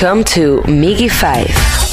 Welcome to MIGY 5.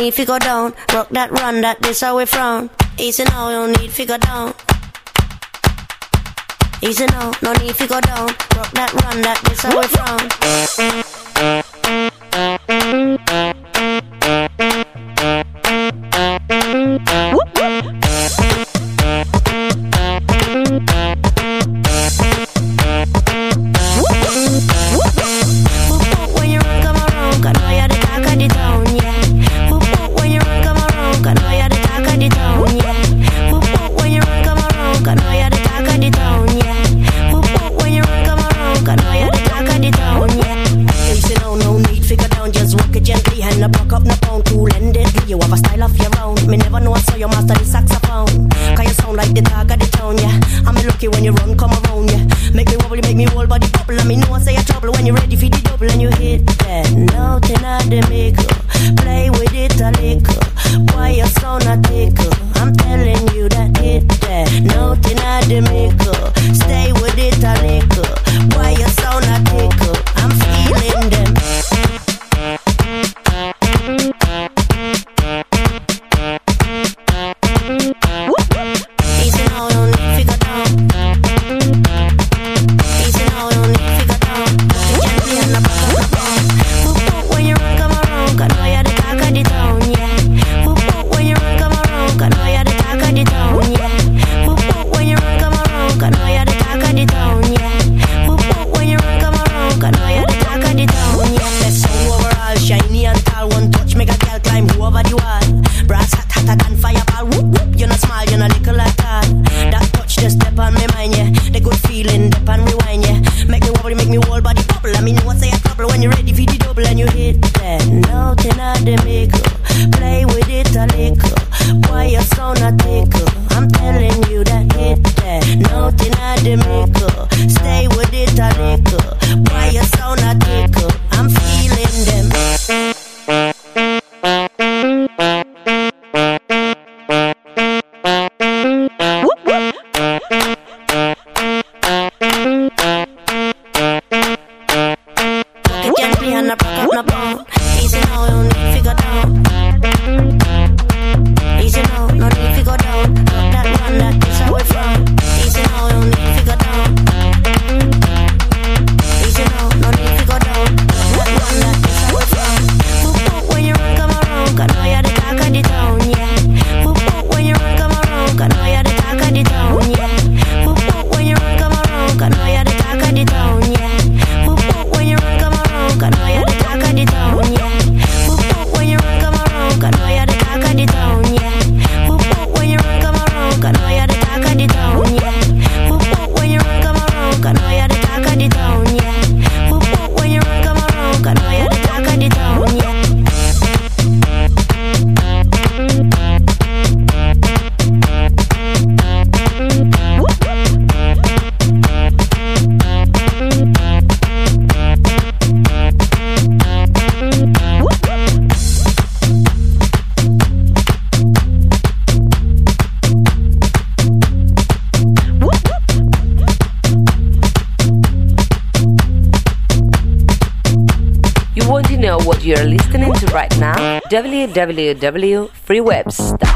need you go down. Rock that, run that, this how we frown. Easy now, no need to go down. Easy now, no need to go down. Rock that, run that, this how we frown. www.freewebs.com.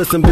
listen,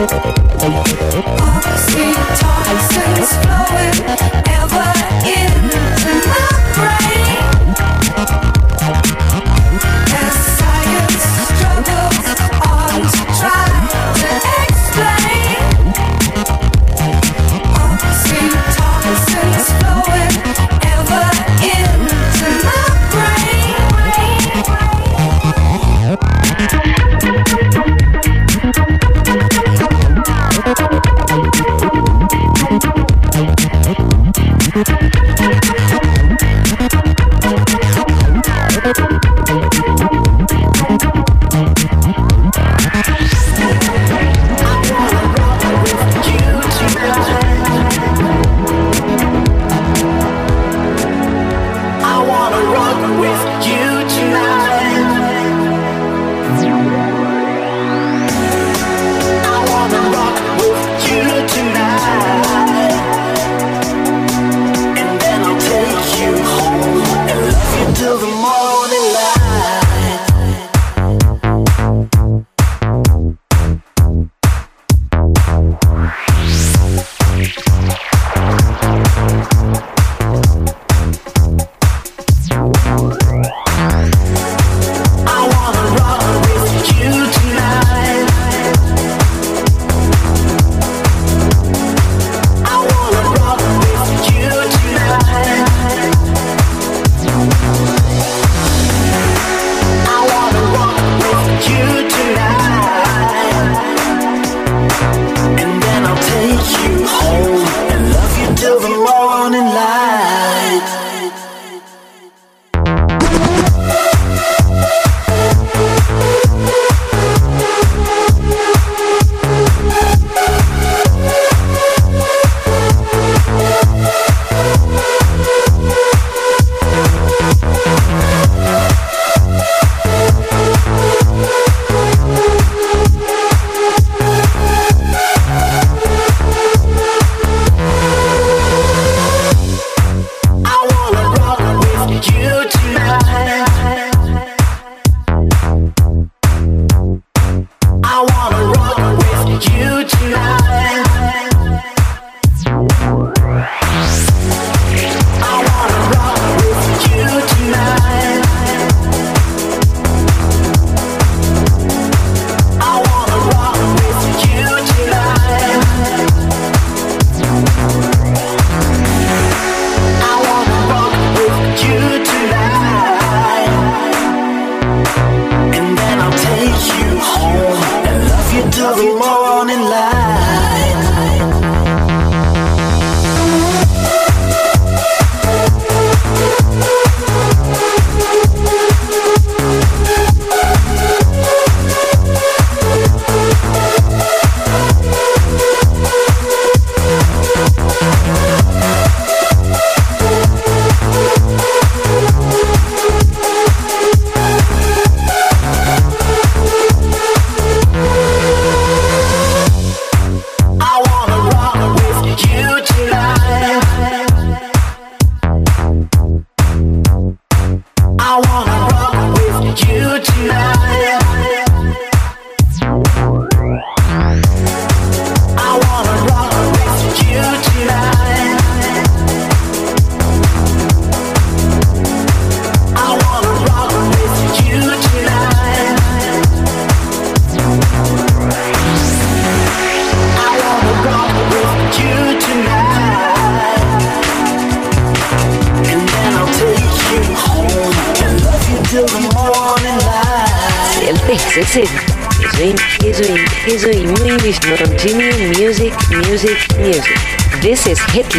Oh, oh, oh, oh, oh,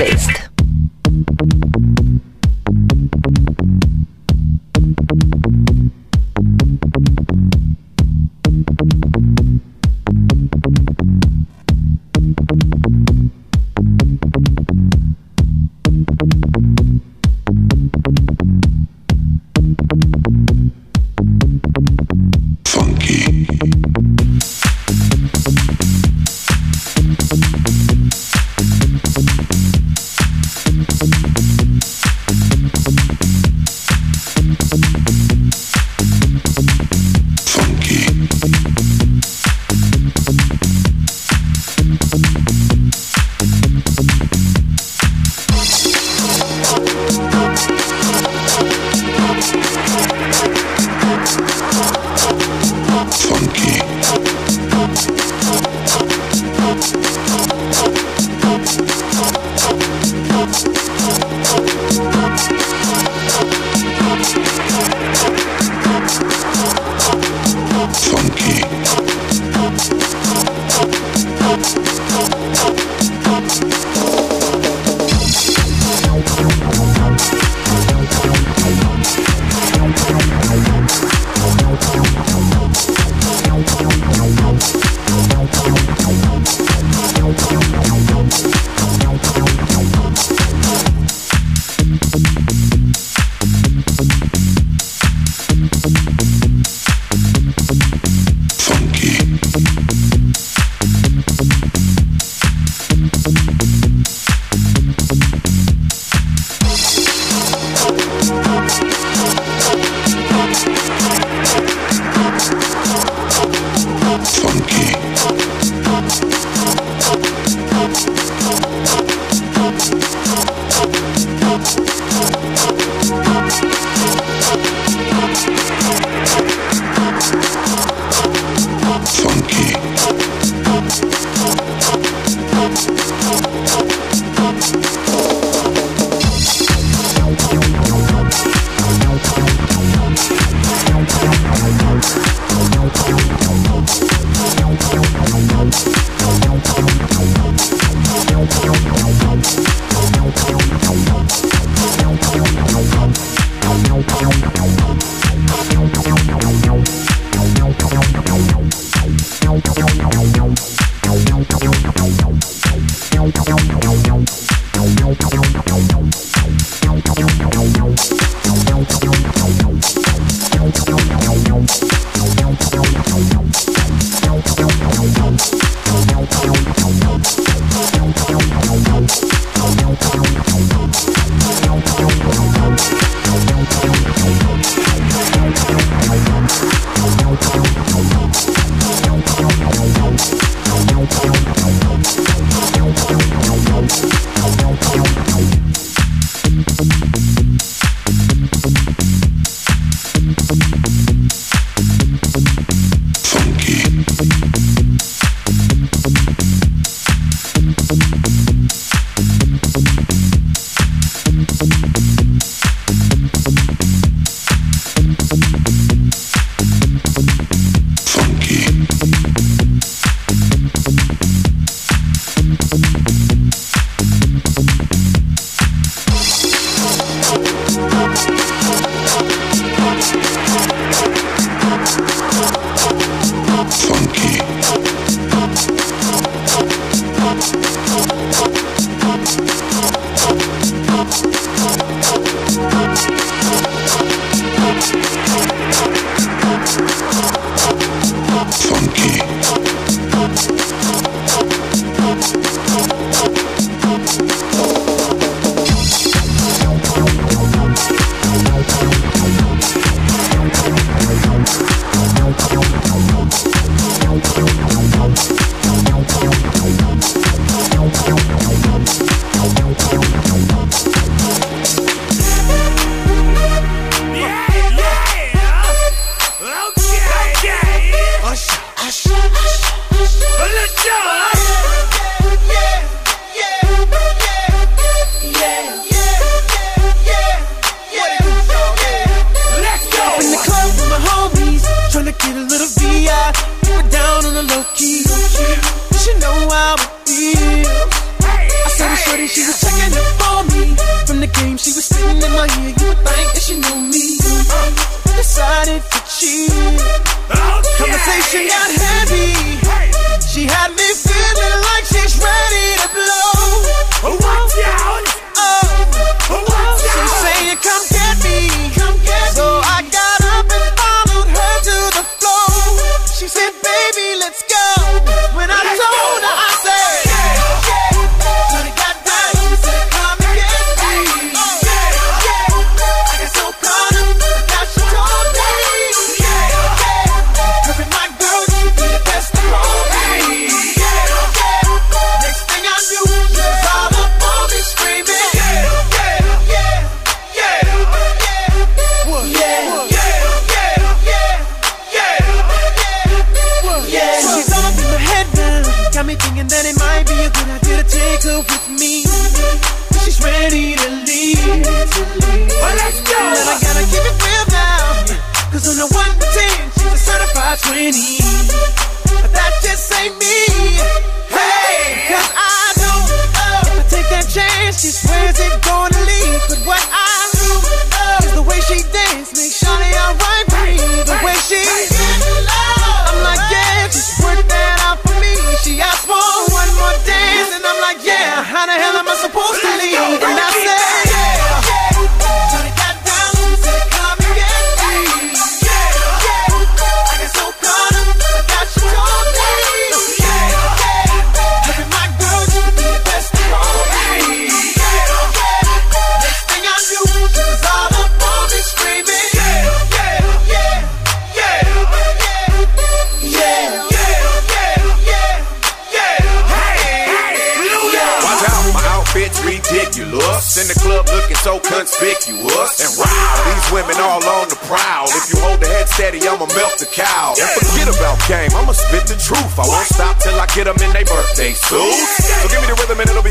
Thank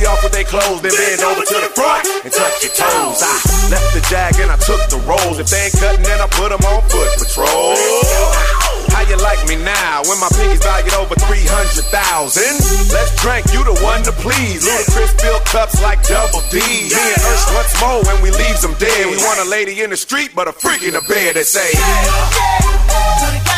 off with their clothes. Then bend over to the front and touch your toes. I left the jag and I took the rolls. If they ain't cutting, then I put them on foot patrol. How you like me now when my pinky's valued over 300,000? Let's drink, you the one to please. Ludacris fill cups like double D. Me and Ursh once more when we leaves them dead. We want a lady in the street, but a freak in the bed that say, Shawty got down,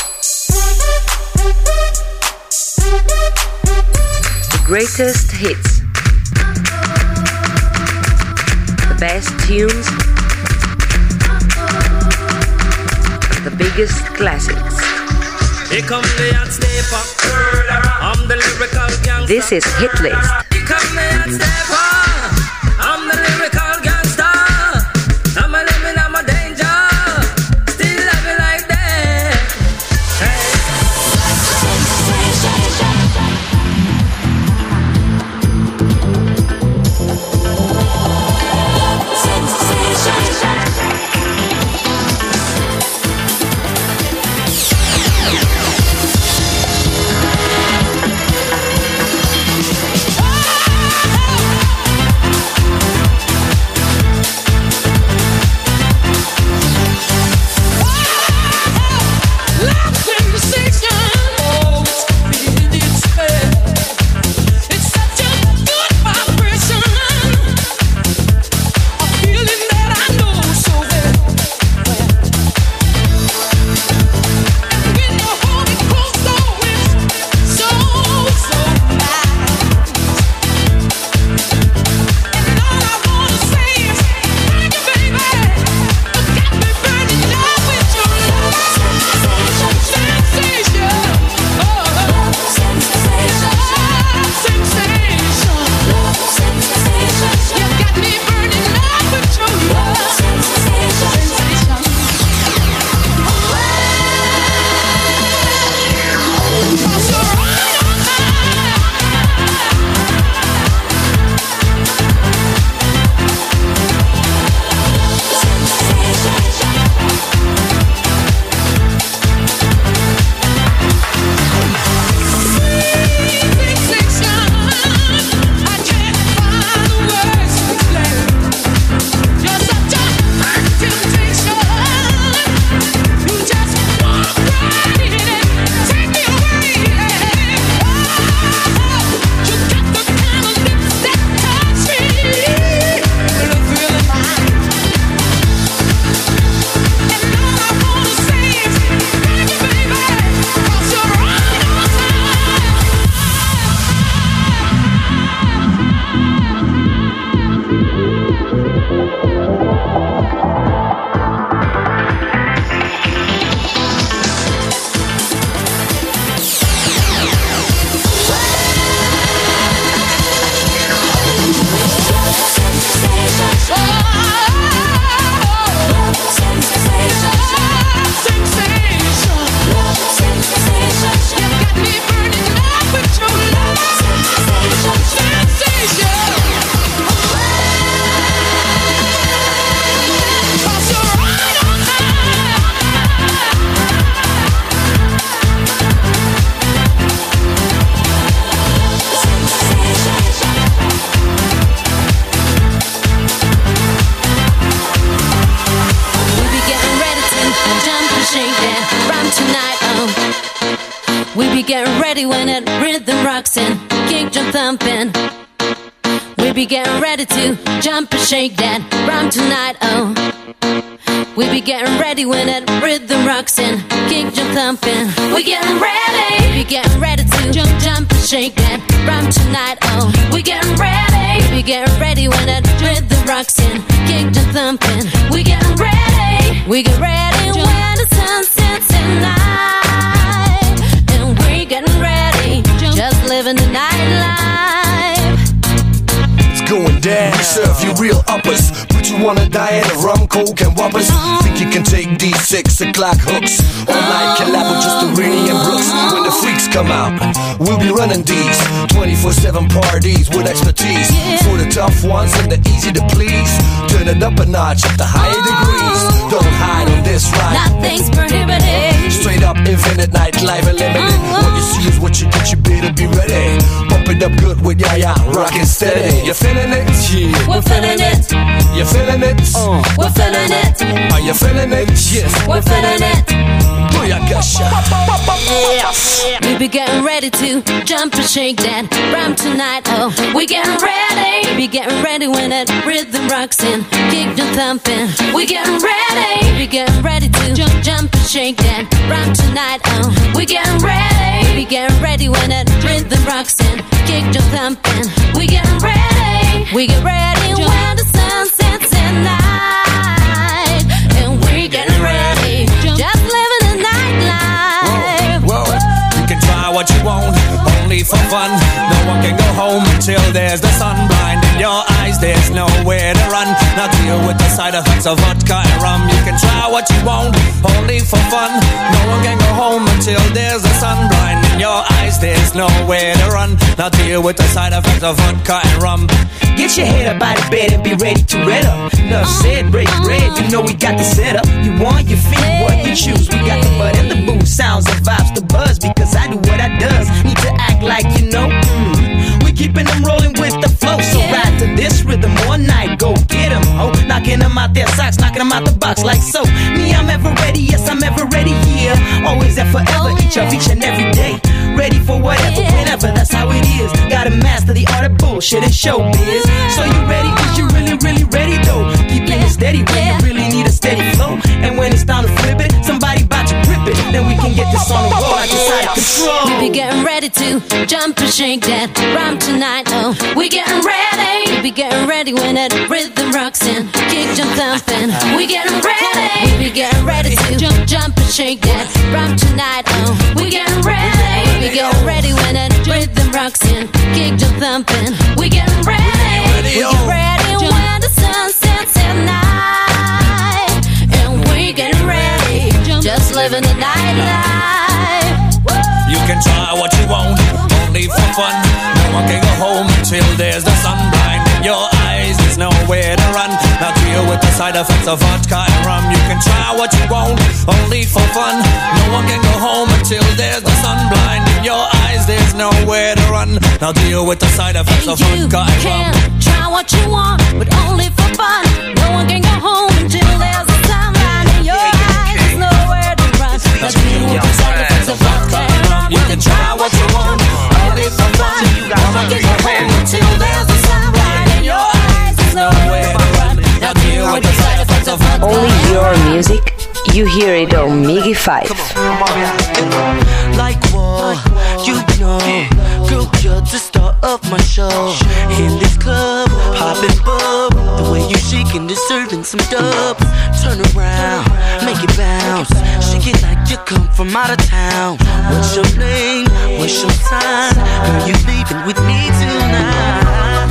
The greatest hits. The best tunes. The biggest classics. Here come the hot stepper. I'm the lyrical gangster. This is Hit List. Six o'clock hooks? All night collab with just Rini and Brooks. When the freaks come out, we'll be running these 24 7 parties with expertise. For the tough ones and the easy to please. Turn it up a notch at the higher oh. degrees. Don't hide on this ride. Nothing's prohibited. Straight up infinite nightlife unlimited. Oh, what you oh. see is what you get, you better be ready. It up good with Yaya, rockin' steady. You feeling it? Yeah. We're feeling it. You feeling it? Uh. We're feeling it. Are you feeling it? Yes. We're feeling it. Booyakasha. We be getting ready to jump and shake that rum tonight. Oh, we getting ready. We be getting ready when that rhythm rocks in, kick the thumping. We getting ready. We be getting ready to jump, jump and shake that rum tonight. Oh, we getting ready. We be getting ready when that rhythm rocks in, kick the thumping. We getting ready. We get ready when the sun sets at ah. night, for fun. No one can go home until there's the sun blinding your eyes. There's nowhere to run. Now deal with the side effects of vodka and rum. You can try what you want, only for fun. No one can go home until there's the sun blinding your eyes. There's nowhere to run. Now deal with the side effects of vodka and rum. Get your head up out of bed and be ready to red up. Enough said, break bread. You know we got the setup. You want your feet, what you choose. We got the bud and the boo sounds and vibes, the buzz. Because I do what I does. Need to act like you know. Mm. Keeping them rolling with the flow. So ride to this rhythm all night. Go get them, ho. Knocking them out their socks, knocking them out the box like so. Me, I'm ever ready. Yes, I'm ever ready. Yeah, always and forever. Oh, each of each and every day. Ready for whatever, whenever. That's how it is. Gotta master the art of bullshit and showbiz. So you ready? Is you really, really ready though? Keeping it steady when you really need a steady flow. And when it's time to flip it, somebody grip it. Then we can get this on the road like it's out of control. We be getting ready to jump and shake that rhyme tonight. Oh, we getting ready. We be getting ready when that rhythm rocks in, kick jump thumping. We getting ready. We be getting ready to jump, jump and shake that rhyme tonight. Oh, we getting ready. We be getting ready when that rhythm rocks in, kick jump thumping. We getting ready. We get ready can try what you want, only for fun. No one can go home until there's the sun blinding your eyes. There's nowhere to run. Now deal with the side effects of vodka and rum. You can try what you want, only for fun. No one can go home until there's the sun blinding your eyes. There's nowhere to run. Now deal with the side effects of You vodka and can rum. try what you want, but only for fun. No one can go home until there's a sunlight in your eyes. There's nowhere to run. Now deal with the side of vodka and rum. You can try what you want, only for fun. No one can go home until there's a sunlight in your eyes. There's nowhere to run. Now deal with the side effects of vodka. Only your music, you hear it on MIGY 5. Like what? You know, girl, you're the star of my show. In this club, popping bub. The way you shaking, deserving some dubs. Turn around, make it bounce. Shake it like you come from out of town. What's your name? What's your sign? Girl, you leaving with me tonight.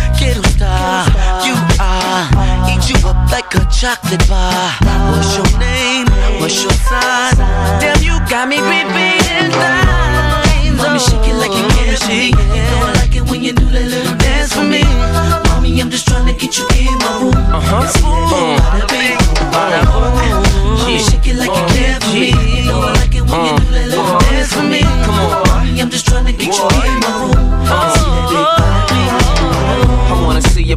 Skittles star. You are, eat you up like a chocolate bar. What's your name? What's your sign? Damn, you got me repeating lines. Mommy, shake it like you can shake. You know I like it when you do that little dance for me. Mommy, I'm just trying to get you in my room. Uh huh. It's boom, bada bing, bada boom. She shake it like you mm. care for me. You know I like it when you do that little mm. dance for me. Come on, mommy, I'm just trying to get you in my room.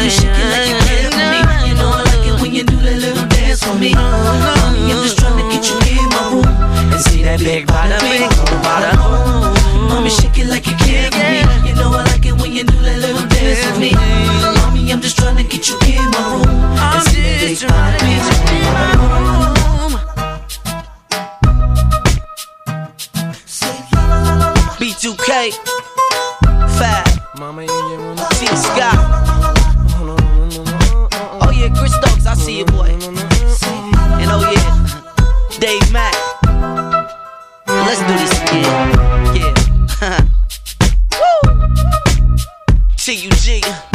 boom. Shake it like you care for me. You know I like it when you do that little dance for me. Mommy, I'm just trying to get you in my room and see that big bada bing, oh bada boom. Mommy, shake it like you care for me. You know I like it when you do that little dance for me. Mommy, I'm just trying to get you in my room and see that big bada bing, oh bada boom. B2K, Fab, T Scott. Chris I see you, boy. And oh yeah, Dave Mack. Let's do this again. Yeah. Woo! T-U-G.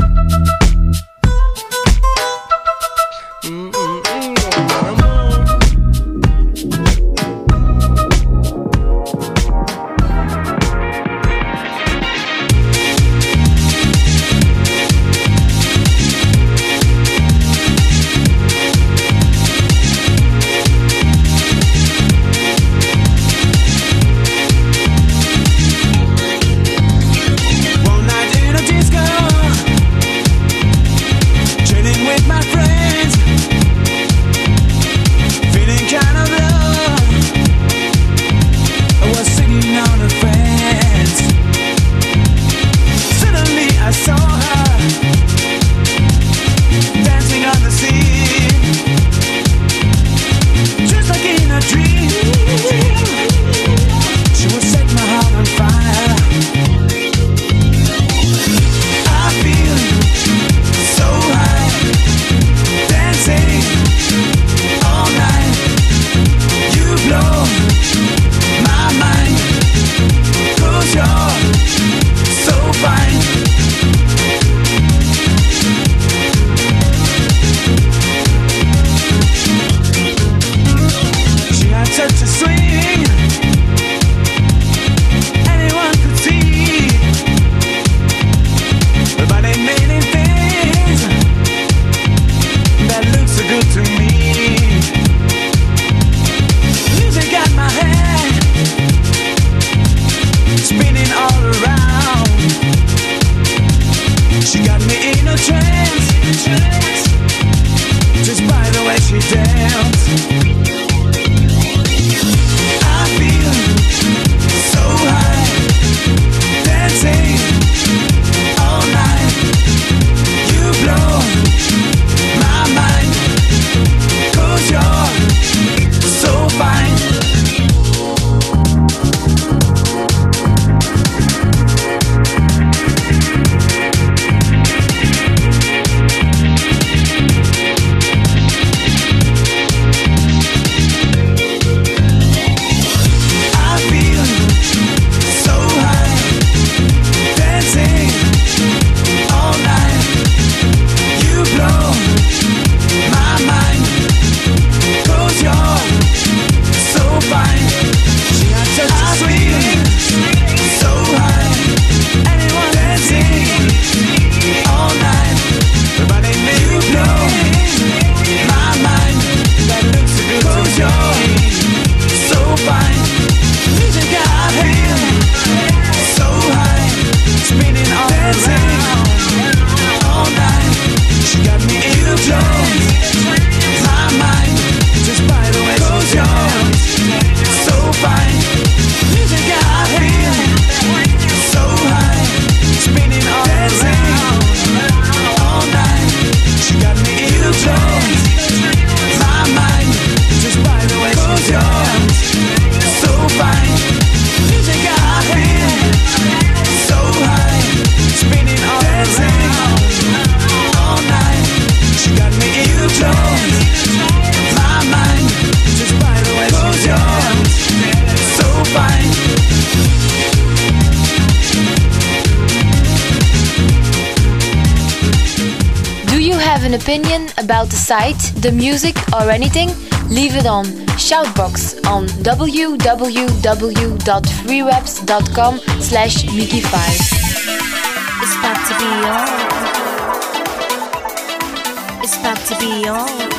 Opinion about the site, the music, or anything? Leave it on Shoutbox on www.freewebs.com slash Mickey5. It's about to be on. It's about to be on.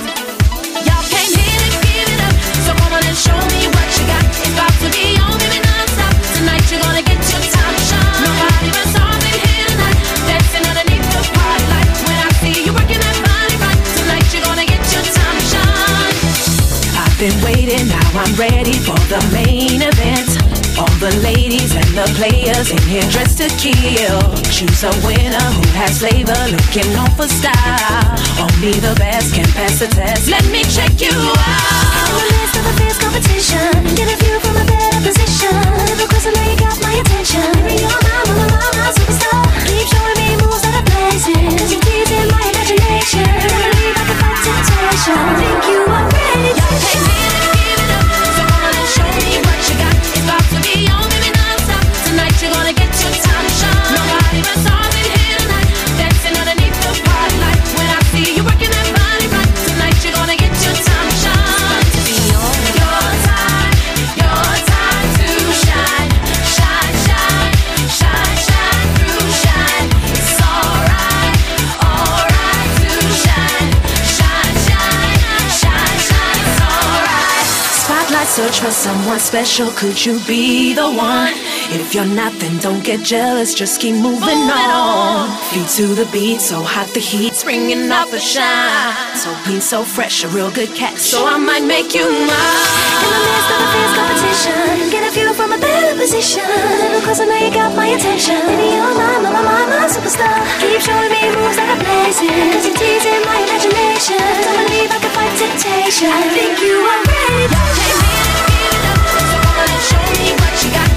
Been waiting, now I'm ready for the main event. All the ladies and the players in here dressed to kill. Choose a winner who has flavor, looking on for style. Only the best can pass the test. Let me check you out. In competition, get a view from a better position. Know you got my attention. Baby, you're my, my, my, superstar. Keep showing me moves that are blazing. My imagination. Temptation. Think you are search for someone special. Could you be the one? If you're not, then don't get jealous. Just keep moving on. Feet to the beat, so hot the heat's bringing out a shine. So clean, so fresh, a real good catch. So I might make you mine. In the midst of a fierce competition, get a view from a better position. Because I know you got my attention. Baby, you're my, my, my, my, my superstar. Keep showing me moves that are blazing. Cause you're teasing my imagination. Don't believe I can fight temptation. I think you are ready me what you got.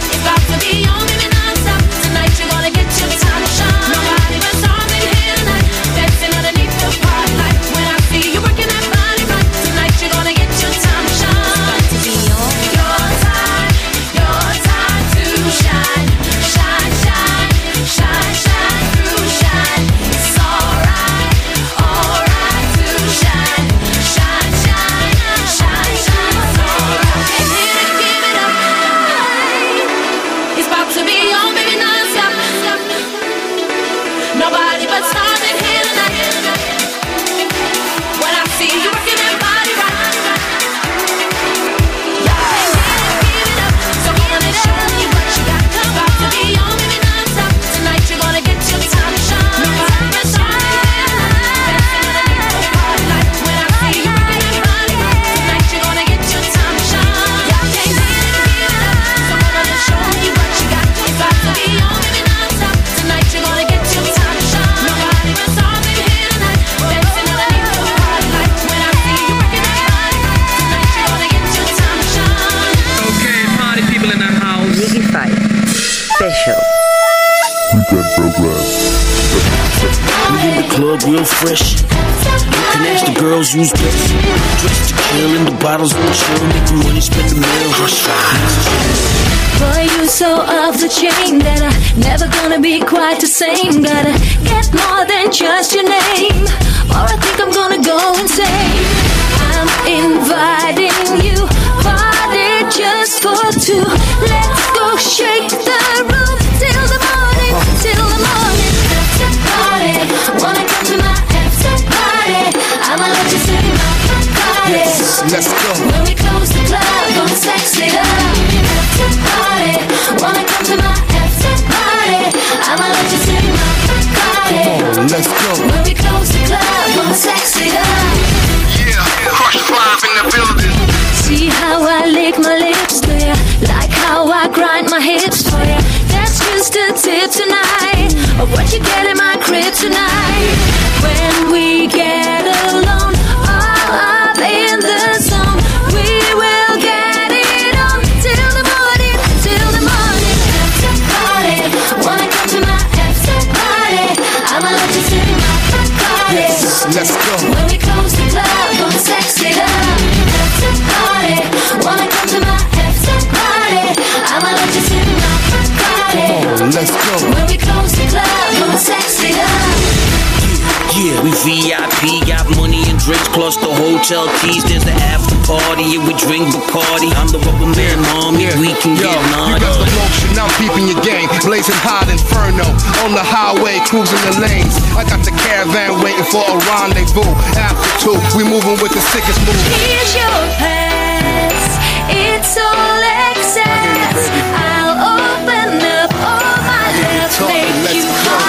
Real fresh. You can ask the girls who's best. Dressed to kill in the bottles on chill. Make the money, spend the meal. Hush, Boy, you so off the chain that I never gonna be quite the same. Gotta get more than just your name, or I think I'm gonna go insane. I'm inviting you, party just for two. Let's go shake the room Let's go. When we close the club, gonna sex it up. After party, wanna come to my after party? I'ma let you see my body. Come on, let's go. When we close the club, gonna sex it up. Yeah, crush five in the building. See how I lick my lips, do ya? Like how I grind my hips for ya? That's just a tip tonight of what you get in my crib tonight. When we get Let's go. When we close the club, gonna sex it up. After party, wanna come to my after party? I'ma let you sit in my party. Come on, let's go. When we close the club, gonna sex it up. Yeah, we VIP, got money rich plus the hotel keys. There's an after party and we drink Bacardi. I'm the rubber man, mommy. Yeah. We can Yo, get naughty. You got the lotion. I'm peeping your gang. Blazing hot inferno on the highway, cruising the lanes. I got the caravan waiting for a rendezvous. After two, we moving with the sickest move. Here's your pass. It's all excess. I'll open up all my love, make you hot.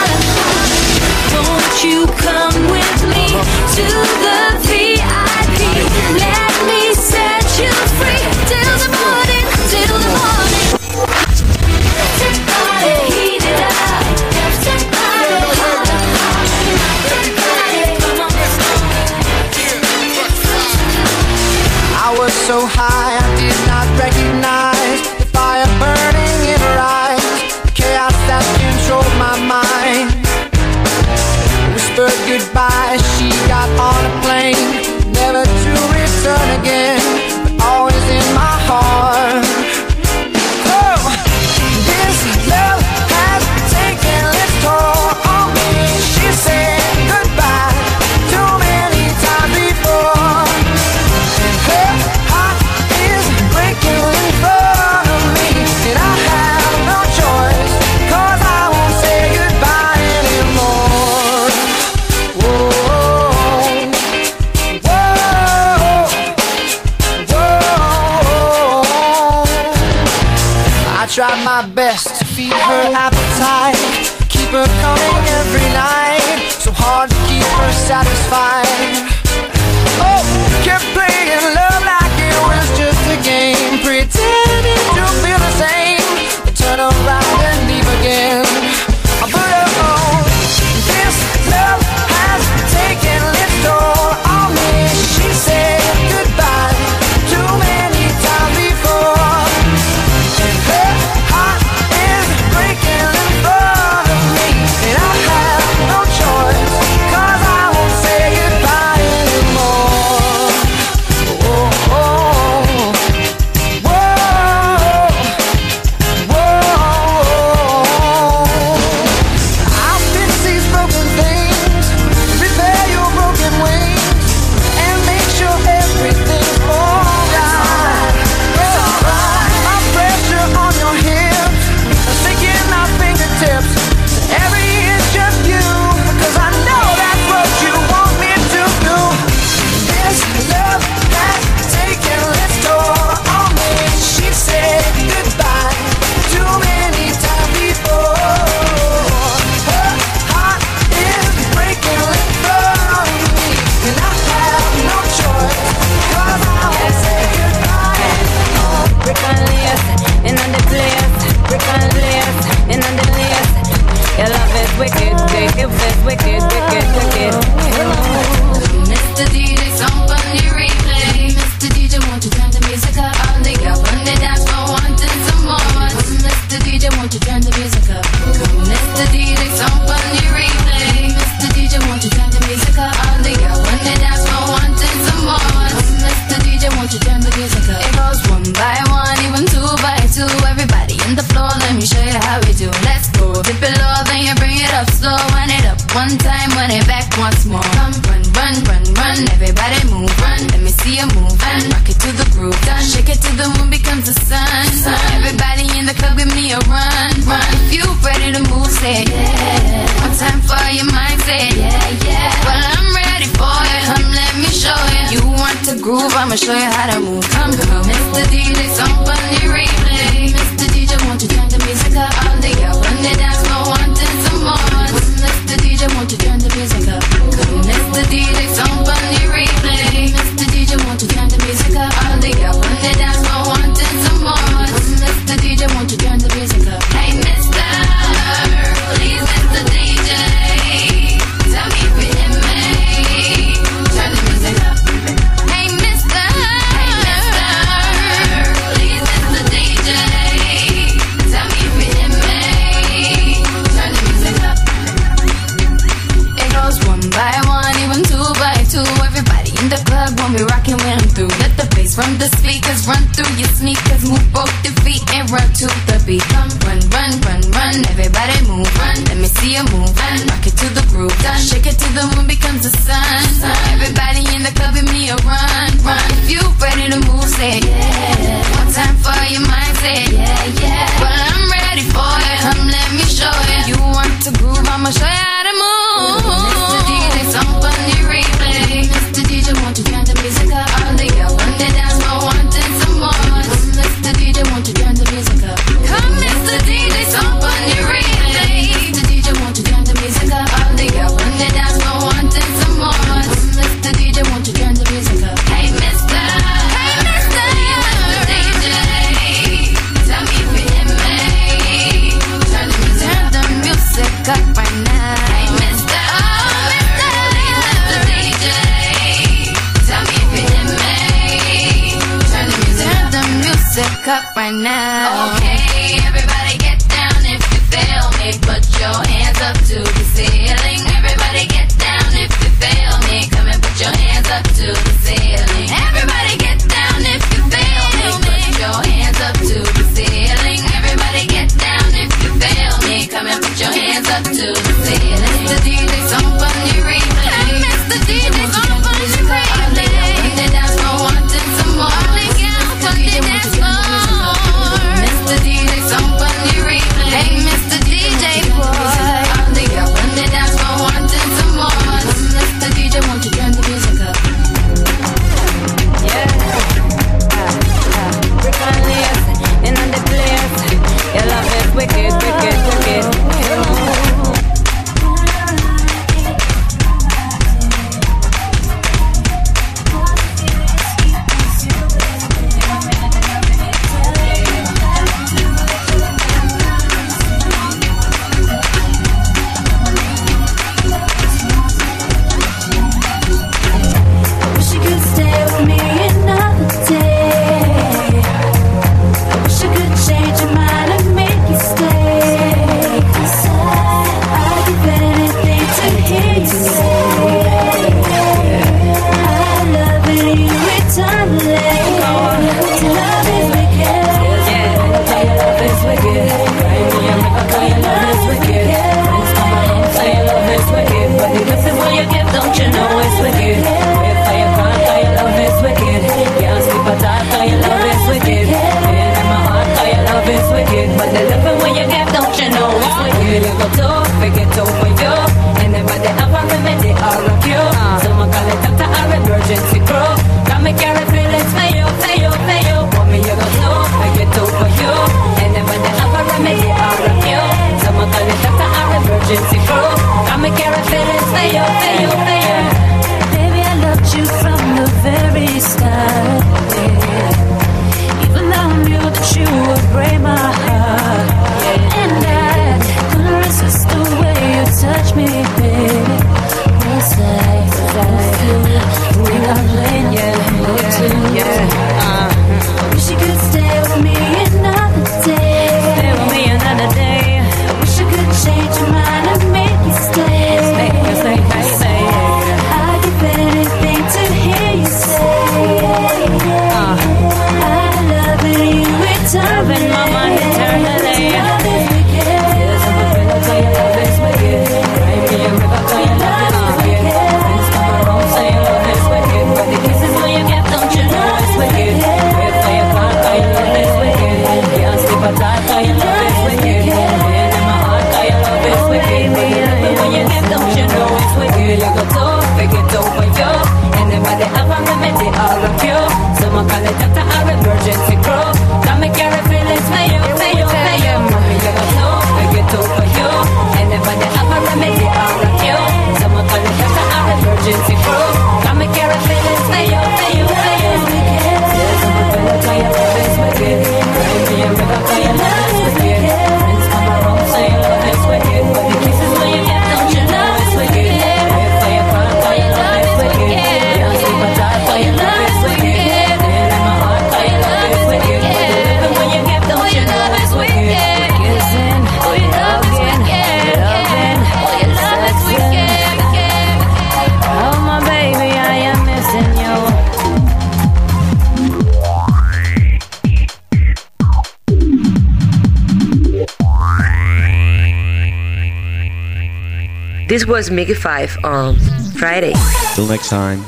Was MIGY 5 on Friday. Till next time,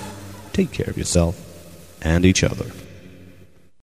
take care of yourself and each other.